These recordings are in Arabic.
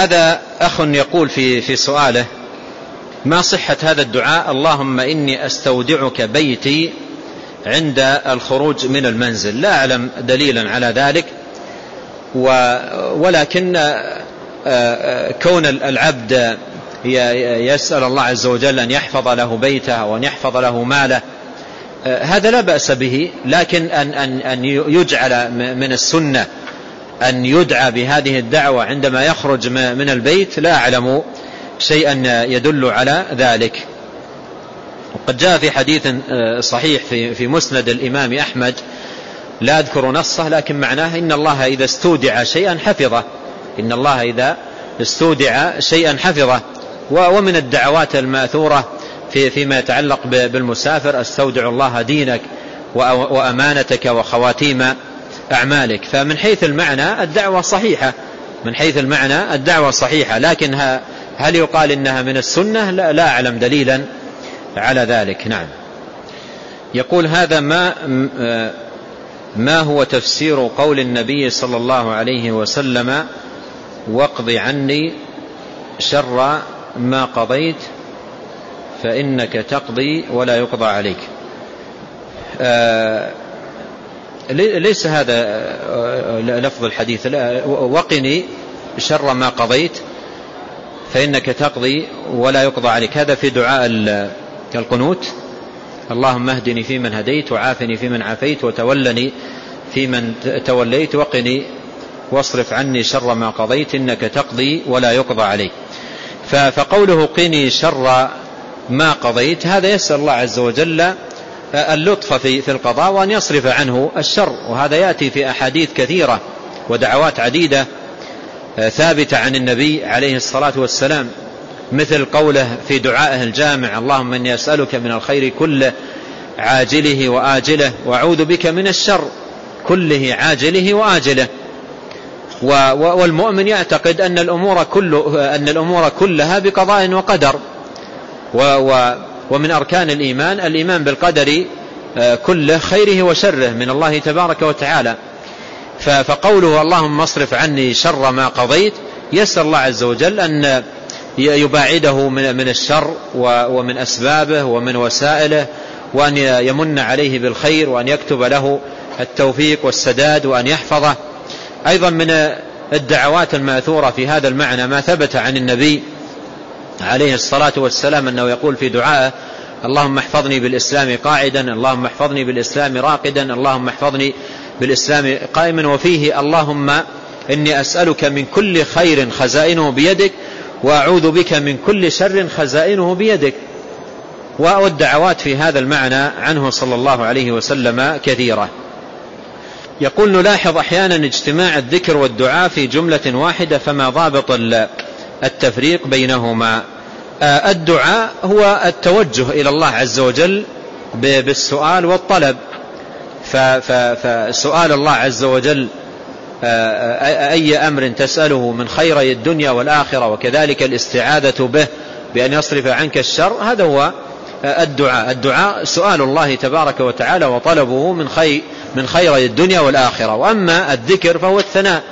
هذا أخ يقول في في سؤاله ما صحة هذا الدعاء؟ اللهم إني أستودعك بيتي عند الخروج من المنزل. لا أعلم دليلا على ذلك ولكن كون العبد يسأل الله عز وجل أن يحفظ له بيته وأن يحفظ له ماله هذا لا بأس به لكن أن, أن, أن يجعل من السنة أن يدعى بهذه الدعوة عندما يخرج من البيت لا أعلم شيئا يدل على ذلك. وقد جاء في حديث صحيح في, مسند الإمام أحمد لا أذكر نصه لكن معناه إن الله إذا استودع شيئا حفظه. إن الله إذا استودع شيئا حفظه. ومن الدعوات المأثورة في فيما يتعلق بالمسافر أستودع الله دينك وأمانتك وخواتيم أعمالك. فمن حيث المعنى الدعوة صحيحة. من حيث المعنى الدعوة صحيحة. لكن هل يقال إنها من السنة؟ لا, لا أعلم دليلا على ذلك. نعم. يقول هذا ما ما هو تفسير قول النبي صلى الله عليه وسلم؟ واقض عني شر ما قضيت فإنك تقضي ولا يقضى عليك. آه ليس هذا آه، لفظ الحديث. وقني شر ما قضيت فإنك تقضي ولا يقضى عليك. هذا في دعاء القنوت اللهم اهدني فيمن هديت وعافني فيمن عافيت وتولني فيمن توليت. وقني واصرف عني شر ما قضيت إنك تقضي ولا يقضى عليك. فقوله قني شر ما قضيت هذا يسأل الله عز وجل اللطف في في القضاء وأن يصرف عنه الشر. وهذا يأتي في أحاديث كثيرة ودعوات عديدة ثابتة عن النبي عليه الصلاة والسلام. مثل قوله في دعائه الجامع اللهم إني أسألك من الخير كله عاجله وآجله وأعوذ بك من الشر كله عاجله وآجله. والمؤمن يعتقد أن الأمور, كله أن الأمور كلها بقضاء وقدر. ومن أركان الإيمان الإيمان بالقدر آه، كله خيره وشره من الله تبارك وتعالى. فقوله اللهم اصرف عني شر ما قضيت يسأل الله عز وجل أن يباعده من الشر ومن أسبابه ومن وسائله وأن يمن عليه بالخير وأن يكتب له التوفيق والسداد وأن يحفظه. أيضا من الدعوات الماثورة في هذا المعنى ما ثبت عن النبي عليه الصلاة والسلام أنه يقول في دعائه اللهم احفظني بالإسلام قاعدا اللهم احفظني بالإسلام راقدا اللهم احفظني بالإسلام قائما وفيه اللهم إني أسألك من كل خير خزائنه بيدك وأعوذ بك من كل شر خزائنه بيدك. والدعوات في هذا المعنى عنه صلى الله عليه وسلم كثيرة يقول نلاحظ أحيانا اجتماع الذكر والدعاء في جملة واحدة فما ضابط التفريق بينهما. آه، الدعاء هو التوجه إلى الله عز وجل بالسؤال والطلب. فسؤال الله عز وجل آه، أي أمر تسأله من خيري الدنيا والآخرة وكذلك الاستعاذة به بأن يصرف عنك الشر هذا هو آه، الدعاء. الدعاء سؤال الله تبارك وتعالى وطلبه من خير من خيري الدنيا والآخرة. وأما الذكر فهو الثناء.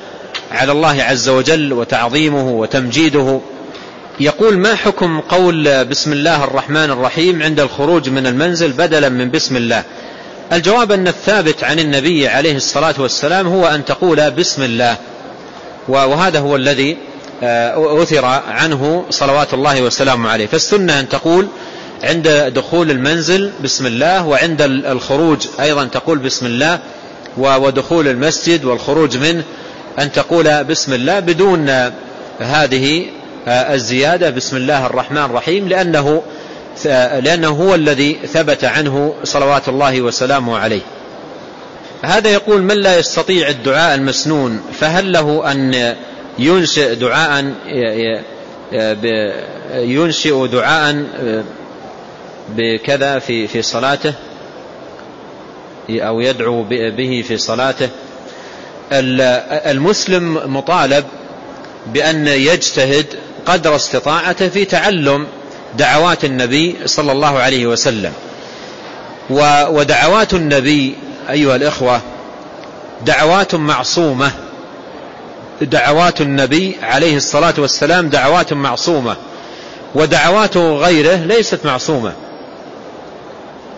على الله عز وجل وتعظيمه وتمجيده. يقول ما حكم قول بسم الله الرحمن الرحيم عند الخروج من المنزل بدلا من بسم الله؟ الجواب أن الثابت عن النبي عليه الصلاة والسلام هو أن تقول بسم الله. وهذا هو الذي آه، أثر عنه صلوات الله وسلامه عليه. فالسنة أن تقول عند دخول المنزل بسم الله وعند الخروج أيضا تقول بسم الله ودخول المسجد والخروج منه. أن تقول بسم الله بدون هذه الزيادة بسم الله الرحمن الرحيم لأنه, لأنه هو الذي ثبت عنه صلوات الله وسلامه عليه. هذا يقول من لا يستطيع الدعاء المسنون فهل له أن ينشئ دعاء ينشئ دعاء بكذا في في صلاته؟ أو يدعو به في صلاته؟ المسلم مطالب بأن يجتهد قدر استطاعته في تعلم دعوات النبي صلى الله عليه وسلم. ودعوات النبي أيها الإخوة دعوات معصومة. دعوات النبي عليه الصلاة والسلام دعوات معصومة ودعوات غيره ليست معصومة.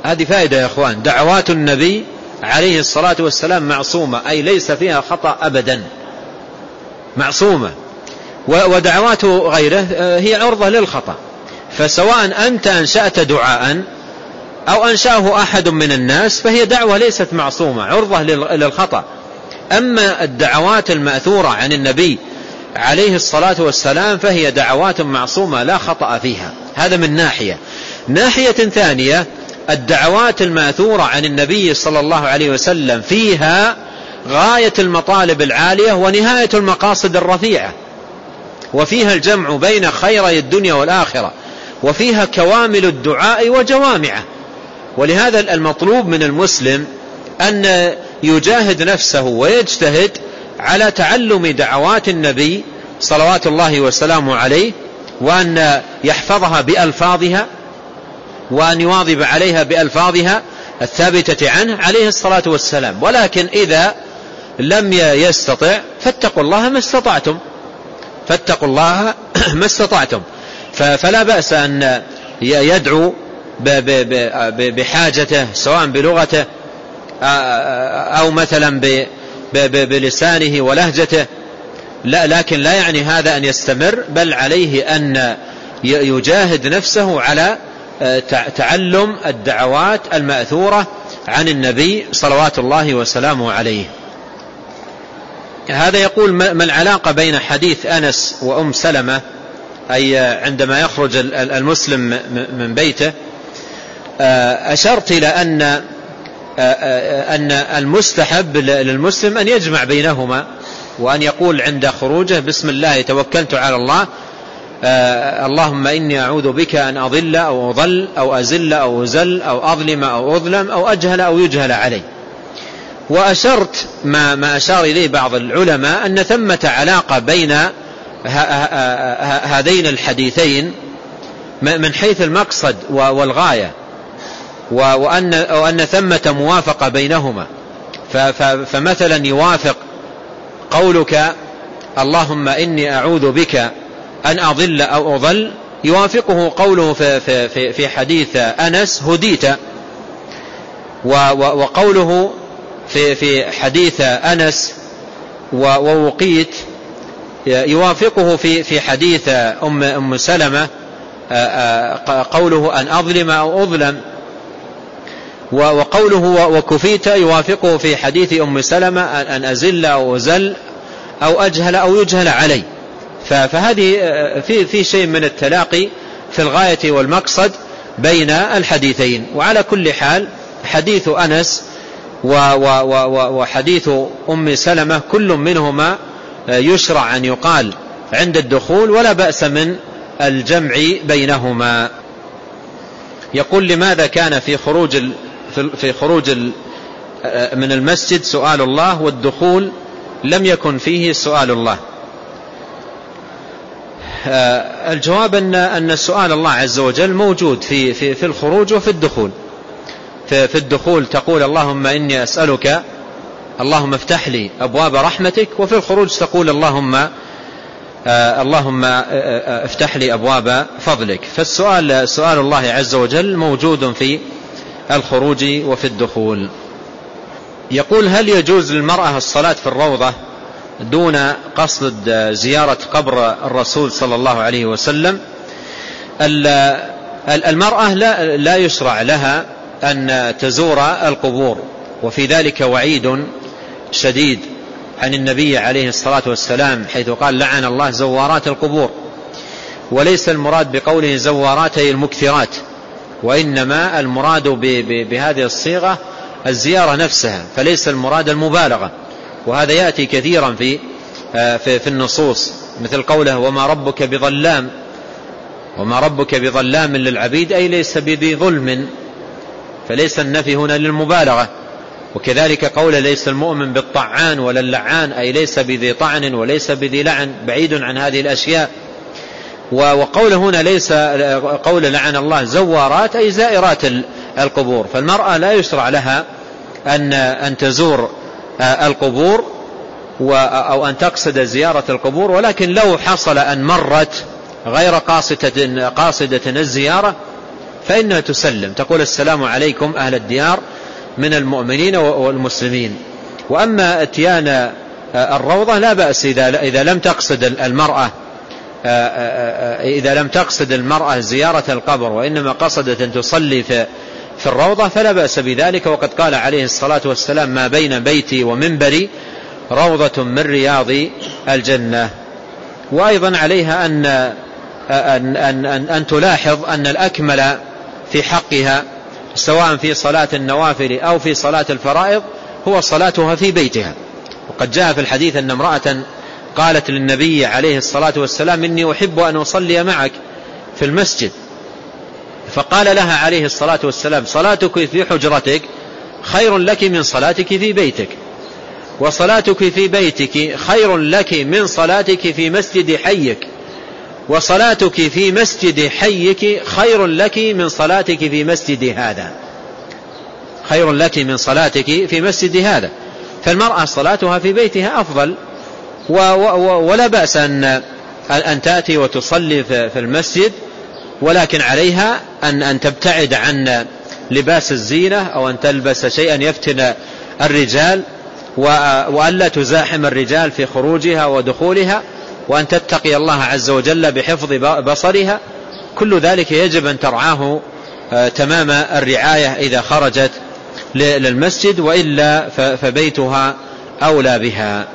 هذه فائدة يا أخوان. دعوات النبي عليه الصلاة والسلام معصومة. أي ليس فيها خطأ أبدا. معصومة. ودعوات غيره آه، هي عرضة للخطأ. فسواء أنت أنشأت دعاء أو أنشأه أحد من الناس فهي دعوة ليست معصومة عرضة للخطأ. أما الدعوات المأثورة عن النبي عليه الصلاة والسلام فهي دعوات معصومة لا خطأ فيها. هذا من ناحية. ناحية ثانية الدعوات الماثورة عن النبي صلى الله عليه وسلم فيها غاية المطالب العالية ونهاية المقاصد الرفيعة. وفيها الجمع بين خيري الدنيا والآخرة. وفيها كوامل الدعاء وجوامعه. ولهذا المطلوب من المسلم أن يجاهد نفسه ويجتهد على تعلم دعوات النبي صلوات الله وسلامه عليه وأن يحفظها بألفاظها وأن يواظب عليها بألفاظها الثابتة عنه عليه الصلاة والسلام. ولكن إذا لم يستطع فاتقوا الله ما استطعتم. فاتقوا الله ما استطعتم. فلا بأس أن يدعو بحاجته سواء بلغته أو مثلا بلسانه ولهجته. لا لكن لا يعني هذا أن يستمر بل عليه أن يجاهد نفسه على تعلم الدعوات المأثورة عن النبي صلوات الله وسلامه عليه. هذا يقول ما العلاقة بين حديث أنس وأم سلمة أي عندما يخرج المسلم من بيته أشرت إلى أن أن المستحب للمسلم أن يجمع بينهما وأن يقول عند خروجه بسم الله توكلت على الله آه اللهم إني أعوذ بك أن أضل أو أضل أو أزل أو أزل أو أظلم أو أظلم أو أجهل أو يجهل علي. وأشرت ما, ما أشار إليه بعض العلماء أن ثمة علاقة بين هذين الحديثين من حيث المقصد والغاية. وأن, وأن ثمة موافقة بينهما. فمثلا يوافق قولك اللهم إني أعوذ بك أن أضل أو أضل يوافقه قوله في, في, في حديث أنس هديت. وقوله في, في حديث أنس ووقيت يوافقه في, في حديث أم, أم سلمة قوله أن أظلم أو أظلم. وقوله وكفيت يوافقه في حديث أم سلمة أن أزل أو أزل أو أجهل أو يجهل علي. فهذه آه، في في شيء من التلاقي في الغاية والمقصد بين الحديثين. وعلى كل حال حديث أنس وحديث أم سلمة كل منهما آه، يشرع أن يقال عند الدخول ولا بأس من الجمع بينهما. يقول لماذا كان في خروج في خروج آه، من المسجد سؤال الله والدخول لم يكن فيه سؤال الله؟ الجواب أن أن سؤال الله عز وجل موجود في في في الخروج وفي الدخول. في, في الدخول تقول اللهم إني أسألك اللهم افتح لي أبواب رحمتك وفي الخروج تقول اللهم آه اللهم آه افتح لي أبواب فضلك. فالسؤال سؤال الله عز وجل موجود في الخروج وفي الدخول. يقول هل يجوز للمرأة الصلاة في الروضة؟ دون قصد زيارة قبر الرسول صلى الله عليه وسلم. المرأة لا, لا يشرع لها أن تزور القبور وفي ذلك وعيد شديد عن النبي عليه الصلاة والسلام حيث قال لعن الله زوارات القبور وليس المراد بقوله زواراتي المكثرات وإنما المراد بهذه الصيغة الزيارة نفسها فليس المراد المبالغة. وهذا يأتي كثيرا في آه، في, في النصوص. مثل قوله وما ربك بظلام وما ربك بظلام للعبيد أي ليس بذي ظلم فليس النفي هنا للمبالغة. وكذلك قول ليس المؤمن بالطعان ولا اللعان أي ليس بذي طعن وليس بذي لعن بعيد عن هذه الأشياء. وقول هنا ليس قول لعن الله زوارات أي زائرات القبور. فالمرأة لا يشرع لها أن, أن تزور القبور أو أن تقصد زيارة القبور ولكن لو حصل أن مرت غير قاصدة, قاصدة الزيارة فإنها تسلم. تقول السلام عليكم أهل الديار من المؤمنين والمسلمين. وأما إتيان الروضة لا بأس إذا لم تقصد المرأة إذا لم تقصد المرأة زيارة القبر وإنما قصدت أن تصلي في في الروضة فلا بأس بذلك وقد قال عليه الصلاة والسلام ما بين بيتي ومنبري روضة من رياض الجنة. وأيضا عليها أن, أن, أن, أن, أن تلاحظ أن الأكمل في حقها سواء في صلاة النوافل أو في صلاة الفرائض هو صلاتها في بيتها. وقد جاء في الحديث أن امرأة قالت للنبي عليه الصلاة والسلام إني أحب أن أصلي معك في المسجد. فقال لها عليه الصلاة والسلام صلاتك في حجرتك خير لك من صلاتك في بيتك وصلاتك في بيتك خير لك من صلاتك في مسجد حيك وصلاتك في مسجد حيك خير لك من صلاتك في مسجد هذا خير لك من صلاتك في مسجد هذا. فالمرأة صلاتها في بيتها أفضل ولا بأس أن, أن تأتي وتصلي في المسجد ولكن عليها أن, أن تبتعد عن لباس الزينة أو أن تلبس شيئا يفتن الرجال وألا تزاحم الرجال في خروجها ودخولها وأن تتقي الله عز وجل بحفظ بصرها. كل ذلك يجب أن ترعاه آه، تمام الرعاية إذا خرجت للمسجد وإلا فبيتها أولى بها.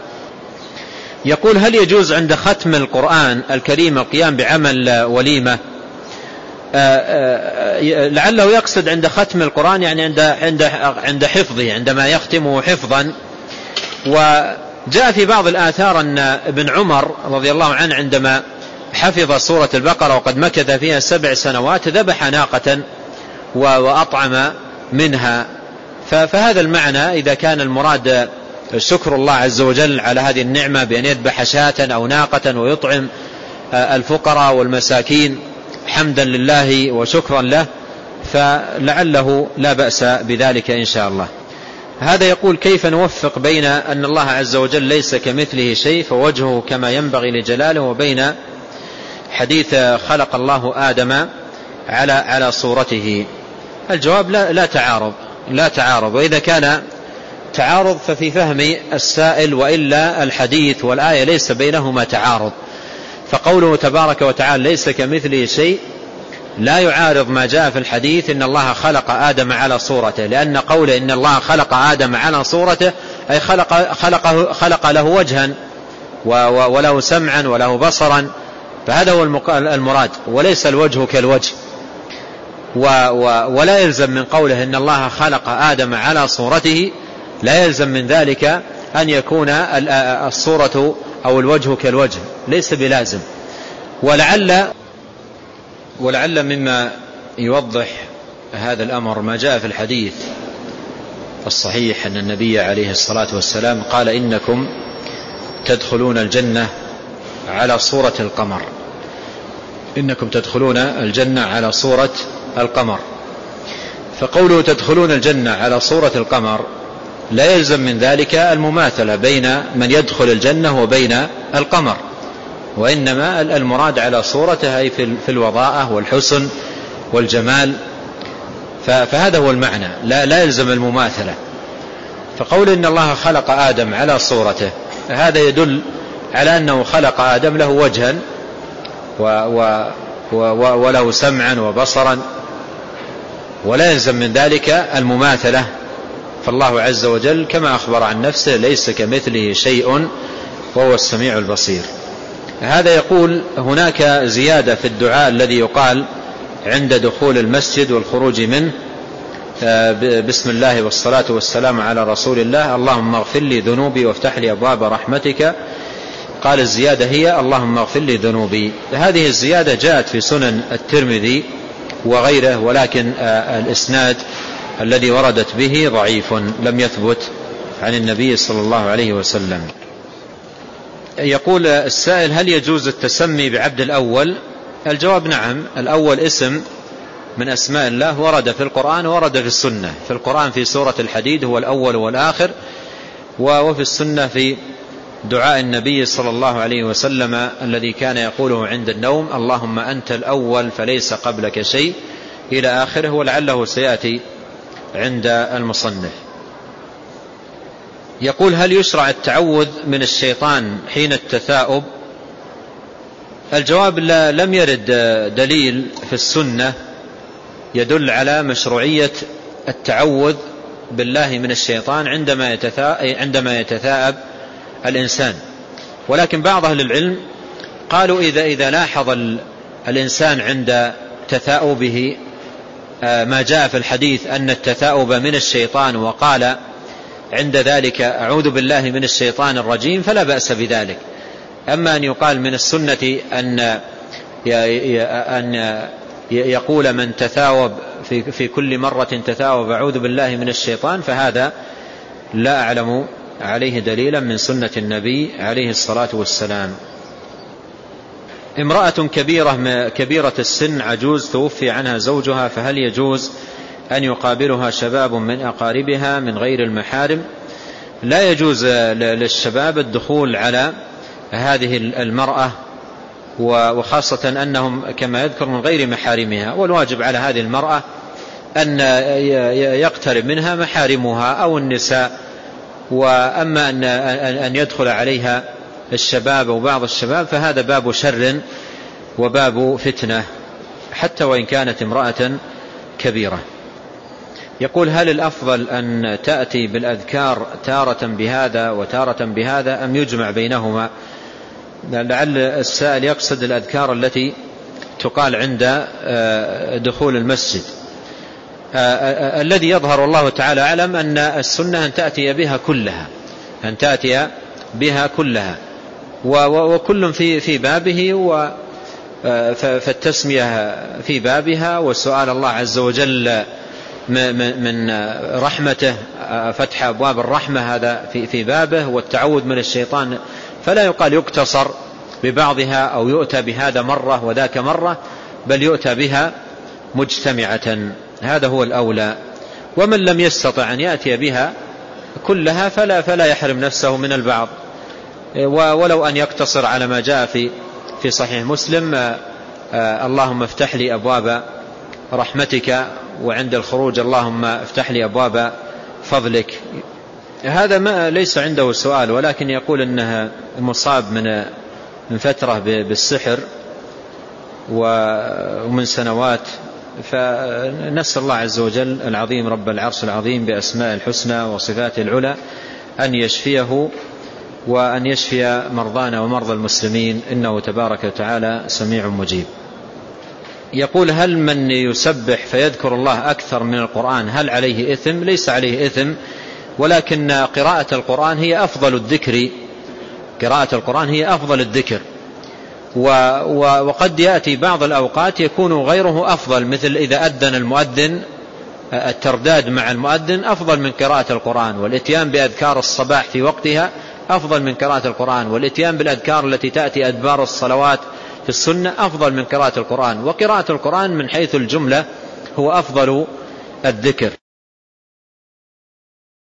يقول هل يجوز عند ختم القرآن الكريم القيام بعمل وليمة؟ لعله يقصد عند ختم القرآن يعني عند عند عند حفظه عندما يختمه حفظا. وجاء في بعض الآثار أن ابن عمر رضي الله عنه عندما حفظ سورة البقرة وقد مكث فيها سبع سنوات ذبح ناقة وأطعم منها. فهذا المعنى إذا كان المراد شكر الله عز وجل على هذه النعمة بأن يذبح شاة أو ناقة ويطعم الفقراء والمساكين. حمدا لله وشكرا له فلعله لا بأس بذلك إن شاء الله. هذا يقول كيف نوفق بين أن الله عز وجل ليس كمثله شيء فوجهه كما ينبغي لجلاله وبين حديث خلق الله آدم على على صورته؟ الجواب لا, لا تعارض لا تعارض. وإذا كان تعارض ففي فهم السائل وإلا الحديث والآية ليس بينهما تعارض. فقوله تبارك وتعالى ليس كمثله شيء لا يعارض ما جاء في الحديث إن الله خلق آدم على صورته لأن قوله إن الله خلق آدم على صورته أي خلق, خلق, خلق له وجها وله سمعا وله بصرا فهذا هو المراد وليس الوجه كالوجه. ولا يلزم من قوله إن الله خلق آدم على صورته لا يلزم من ذلك أن يكون الصورة أو الوجه كالوجه ليس بلازم. ولعل ولعل مما يوضح هذا الأمر ما جاء في الحديث الصحيح أن النبي عليه الصلاة والسلام قال إنكم تدخلون الجنة على صورة القمر. إنكم تدخلون الجنة على صورة القمر. فقوله تدخلون الجنة على صورة القمر لا يلزم من ذلك المماثلة بين من يدخل الجنة وبين القمر وإنما المراد على صورته أي في الوضاءة والحسن والجمال. فهذا هو المعنى لا, لا يلزم المماثلة. فقول إن الله خلق آدم على صورته هذا يدل على أنه خلق آدم له وجها و و و وله سمعا وبصرا. ولا يلزم من ذلك المماثلة فالله عز وجل كما أخبر عن نفسه ليس كمثله شيء وهو السميع البصير. هذا يقول هناك زيادة في الدعاء الذي يقال عند دخول المسجد والخروج منه آه، بسم الله والصلاة والسلام على رسول الله اللهم اغفر لي ذنوبي وافتح لي أبواب رحمتك. قال الزيادة هي اللهم اغفر لي ذنوبي. هذه الزيادة جاءت في سنن الترمذي وغيره ولكن آه، الإسناد الذي وردت به ضعيف لم يثبت عن النبي صلى الله عليه وسلم. يقول السائل هل يجوز التسمي بعبد الأول؟ الجواب نعم الأول اسم من أسماء الله ورد في القرآن ورد في السنة. في القرآن في سورة الحديد هو الأول والآخر وفي السنة في دعاء النبي صلى الله عليه وسلم الذي كان يقوله عند النوم اللهم أنت الأول فليس قبلك شيء إلى آخره ولعله سيأتي عند المصنف. يقول هل يشرع التعوذ من الشيطان حين التثاؤب؟ الجواب لا لم يرد دليل في السنة يدل على مشروعية التعوذ بالله من الشيطان عندما عندما يتثاءب الإنسان. ولكن بعض أهل العلم قالوا إذا إذا لاحظ الإنسان عند تثاؤبه ما جاء في الحديث أن التثاؤب من الشيطان وقال عند ذلك أعوذ بالله من الشيطان الرجيم فلا بأس بذلك. أما أن يقال من السنة أن أن يقول من تثاوب في في كل مرة تثاوب أعوذ بالله من الشيطان فهذا لا أعلم عليه دليلا من سنة النبي عليه الصلاة والسلام. امرأة كبيرة كبيرة السن عجوز توفي عنها زوجها فهل يجوز أن يقابلها شباب من أقاربها من غير المحارم؟ لا يجوز للشباب الدخول على هذه المرأة وخاصة أنهم كما يذكر من غير محارمها. والواجب على هذه المرأة أن يقترب منها محارمها أو النساء وأما أن يدخل عليها الشباب أو بعض الشباب فهذا باب شر وباب فتنة حتى وإن كانت امرأة كبيرة. يقول هل الأفضل أن تأتي بالأذكار تارة بهذا وتارة بهذا أم يجمع بينهما؟ لعل السائل يقصد الأذكار التي تقال عند آه، دخول المسجد. آه، آه، الذي يظهر والله تعالى أعلم أن السنة أن تأتي بها كلها أن تأتي بها كلها. وكل في في بابه و فالتسمية في بابها وسؤال الله عز وجل من رحمته فتح أبواب الرحمة هذا في بابه والتعوذ من الشيطان. فلا يقال يقتصر ببعضها أو يؤتى بهذا مرة وذاك مرة بل يؤتى بها مجتمعة. هذا هو الأولى. ومن لم يستطع أن يأتي بها كلها فلا, فلا يحرم نفسه من البعض. ولو أن يقتصر على ما جاء في في صحيح مسلم آه، اللهم افتح لي أبواب رحمتك وعند الخروج اللهم افتح لي أبواب فضلك. هذا ما ليس عنده سؤال ولكن يقول أنها مصاب من من فترة بالسحر ومن سنوات. فنسأل الله عز وجل العظيم رب العرش العظيم بأسماء الحسنى وصفاته العلى أن يشفيه وأن يشفي مرضانا ومرضى المسلمين إنه تبارك وتعالى سميع مجيب. يقول هل من يسبح فيذكر الله أكثر من القرآن؟ هل عليه إثم؟ ليس عليه إثم ولكن قراءة القرآن هي أفضل الذكر. قراءة القرآن هي أفضل الذكر. وقد يأتي بعض الأوقات يكون غيره أفضل مثل إذا أذن المؤذن الترداد مع المؤذن أفضل من قراءة القرآن والإتيان بأذكار الصباح في وقتها أفضل من قراءة القرآن والإتيان بالأذكار التي تأتي أدبار الصلوات في السنة أفضل من قراءة القرآن وقراءة القرآن من حيث الجملة هو أفضل الذكر.